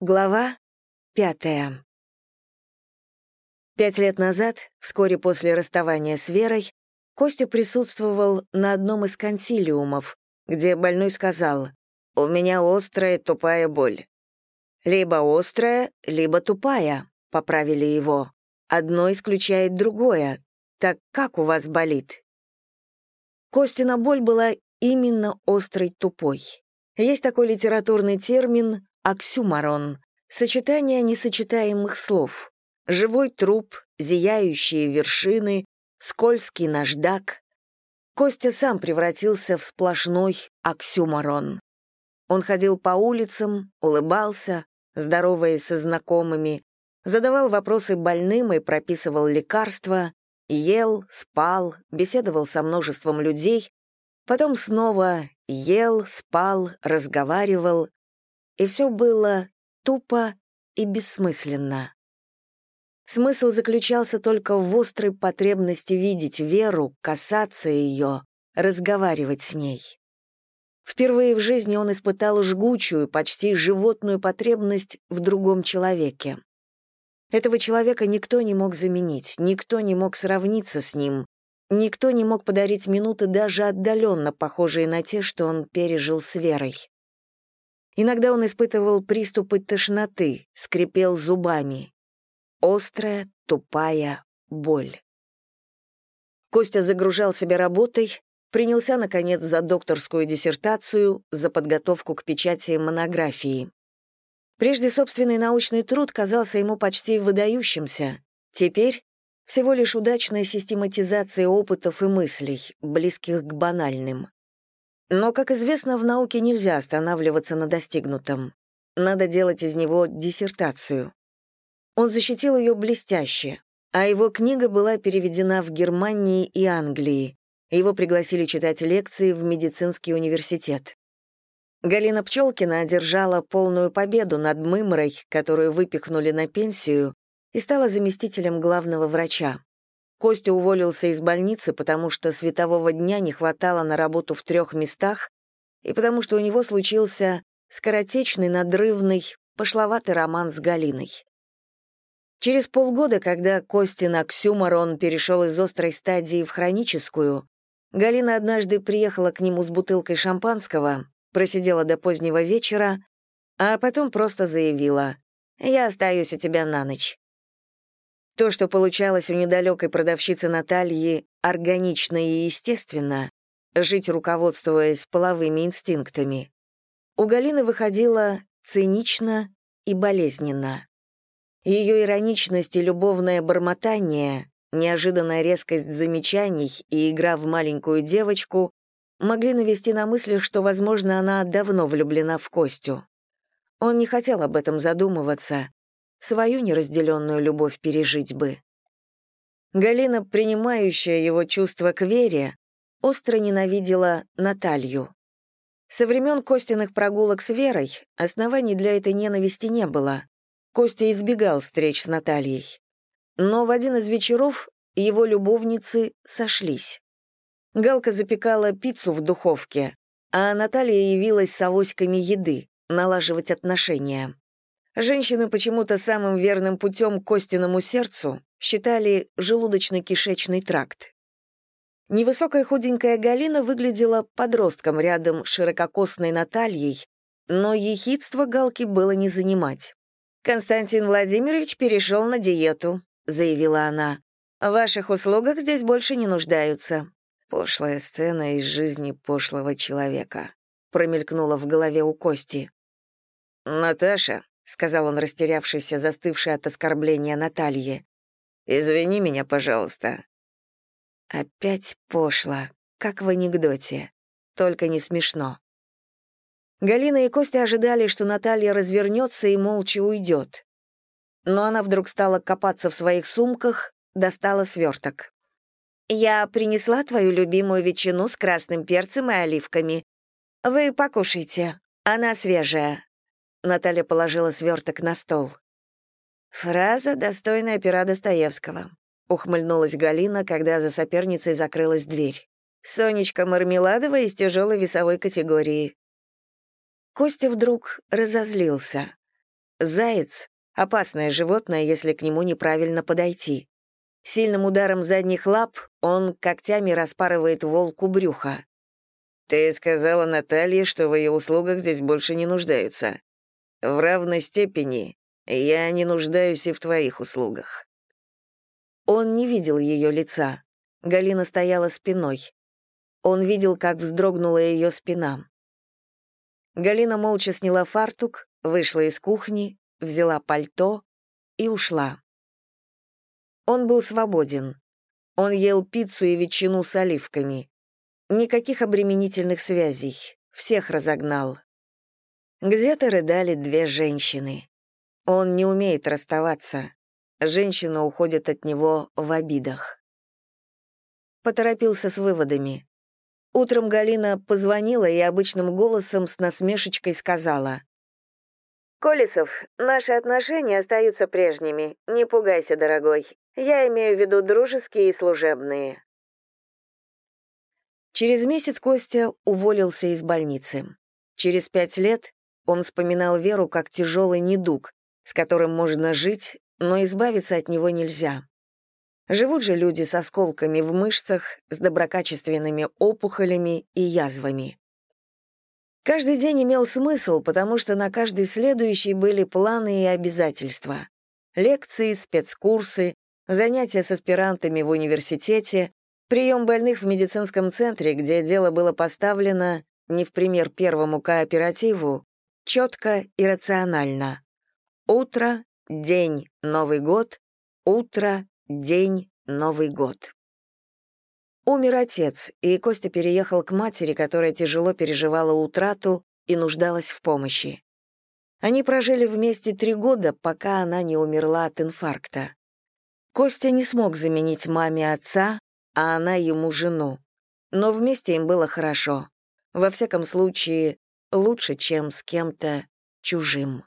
Глава пятая. Пять лет назад, вскоре после расставания с Верой, Костя присутствовал на одном из консилиумов, где больной сказал «У меня острая тупая боль». «Либо острая, либо тупая», — поправили его. «Одно исключает другое. Так как у вас болит?» Костина боль была именно острой тупой. Есть такой литературный термин оксюмарон — сочетание несочетаемых слов. Живой труп, зияющие вершины, скользкий наждак. Костя сам превратился в сплошной оксюмарон. Он ходил по улицам, улыбался, здороваясь со знакомыми, задавал вопросы больным и прописывал лекарства, ел, спал, беседовал со множеством людей, потом снова ел, спал, разговаривал, и все было тупо и бессмысленно. Смысл заключался только в острой потребности видеть Веру, касаться ее, разговаривать с ней. Впервые в жизни он испытал жгучую, почти животную потребность в другом человеке. Этого человека никто не мог заменить, никто не мог сравниться с ним, никто не мог подарить минуты даже отдаленно похожие на те, что он пережил с Верой. Иногда он испытывал приступы тошноты, скрипел зубами. Острая, тупая боль. Костя загружал себя работой, принялся, наконец, за докторскую диссертацию, за подготовку к печати монографии. Прежде собственный научный труд казался ему почти выдающимся. Теперь всего лишь удачная систематизация опытов и мыслей, близких к банальным. Но, как известно, в науке нельзя останавливаться на достигнутом. Надо делать из него диссертацию. Он защитил ее блестяще, а его книга была переведена в Германии и Англии. Его пригласили читать лекции в медицинский университет. Галина Пчелкина одержала полную победу над Мымрой, которую выпихнули на пенсию, и стала заместителем главного врача. Костя уволился из больницы, потому что светового дня не хватало на работу в трех местах и потому что у него случился скоротечный, надрывный, пошловатый роман с Галиной. Через полгода, когда Костин оксюморон перешел из острой стадии в хроническую, Галина однажды приехала к нему с бутылкой шампанского, просидела до позднего вечера, а потом просто заявила «Я остаюсь у тебя на ночь». То, что получалось у недалекой продавщицы Натальи, органично и естественно, жить руководствуясь половыми инстинктами, у Галины выходило цинично и болезненно. Ее ироничность и любовное бормотание, неожиданная резкость замечаний и игра в маленькую девочку могли навести на мысль, что, возможно, она давно влюблена в Костю. Он не хотел об этом задумываться, свою неразделенную любовь пережить бы. Галина, принимающая его чувства к Вере, остро ненавидела Наталью. Со времен Костиных прогулок с Верой оснований для этой ненависти не было. Костя избегал встреч с Натальей. Но в один из вечеров его любовницы сошлись. Галка запекала пиццу в духовке, а Наталья явилась с авоськами еды, налаживать отношения. Женщины почему-то самым верным путем к Костиному сердцу считали желудочно-кишечный тракт. Невысокая худенькая Галина выглядела подростком рядом с ширококосной Натальей, но ехидство Галки было не занимать. «Константин Владимирович перешел на диету», — заявила она. «В ваших услугах здесь больше не нуждаются». Пошлая сцена из жизни пошлого человека промелькнула в голове у Кости. «Наташа, — сказал он, растерявшийся, застывший от оскорбления Натальи. «Извини меня, пожалуйста». Опять пошло, как в анекдоте, только не смешно. Галина и Костя ожидали, что Наталья развернется и молча уйдет. Но она вдруг стала копаться в своих сумках, достала сверток. «Я принесла твою любимую ветчину с красным перцем и оливками. Вы покушайте, она свежая, Наталья положила сверток на стол. «Фраза, достойная пера Достоевского», — ухмыльнулась Галина, когда за соперницей закрылась дверь. «Сонечка Мармеладова из тяжелой весовой категории». Костя вдруг разозлился. Заяц — опасное животное, если к нему неправильно подойти. Сильным ударом задних лап он когтями распарывает волку брюха. «Ты сказала Наталье, что в ее услугах здесь больше не нуждаются. В равной степени я не нуждаюсь и в твоих услугах». Он не видел ее лица. Галина стояла спиной. Он видел, как вздрогнула ее спина. Галина молча сняла фартук, вышла из кухни, взяла пальто и ушла. Он был свободен. Он ел пиццу и ветчину с оливками. Никаких обременительных связей. Всех разогнал. Где-то рыдали две женщины. Он не умеет расставаться. Женщина уходит от него в обидах. Поторопился с выводами. Утром Галина позвонила и обычным голосом с насмешечкой сказала. «Колесов, наши отношения остаются прежними. Не пугайся, дорогой. Я имею в виду дружеские и служебные». Через месяц Костя уволился из больницы. Через пять лет он вспоминал Веру как тяжелый недуг, с которым можно жить, но избавиться от него нельзя. Живут же люди с осколками в мышцах, с доброкачественными опухолями и язвами. Каждый день имел смысл, потому что на каждый следующий были планы и обязательства. Лекции, спецкурсы, занятия с аспирантами в университете, прием больных в медицинском центре, где дело было поставлено, не в пример первому кооперативу, четко и рационально. Утро, день, Новый год, утро, день, Новый год. Умер отец, и Костя переехал к матери, которая тяжело переживала утрату и нуждалась в помощи. Они прожили вместе три года, пока она не умерла от инфаркта. Костя не смог заменить маме отца, а она ему жену. Но вместе им было хорошо. Во всяком случае, лучше, чем с кем-то чужим.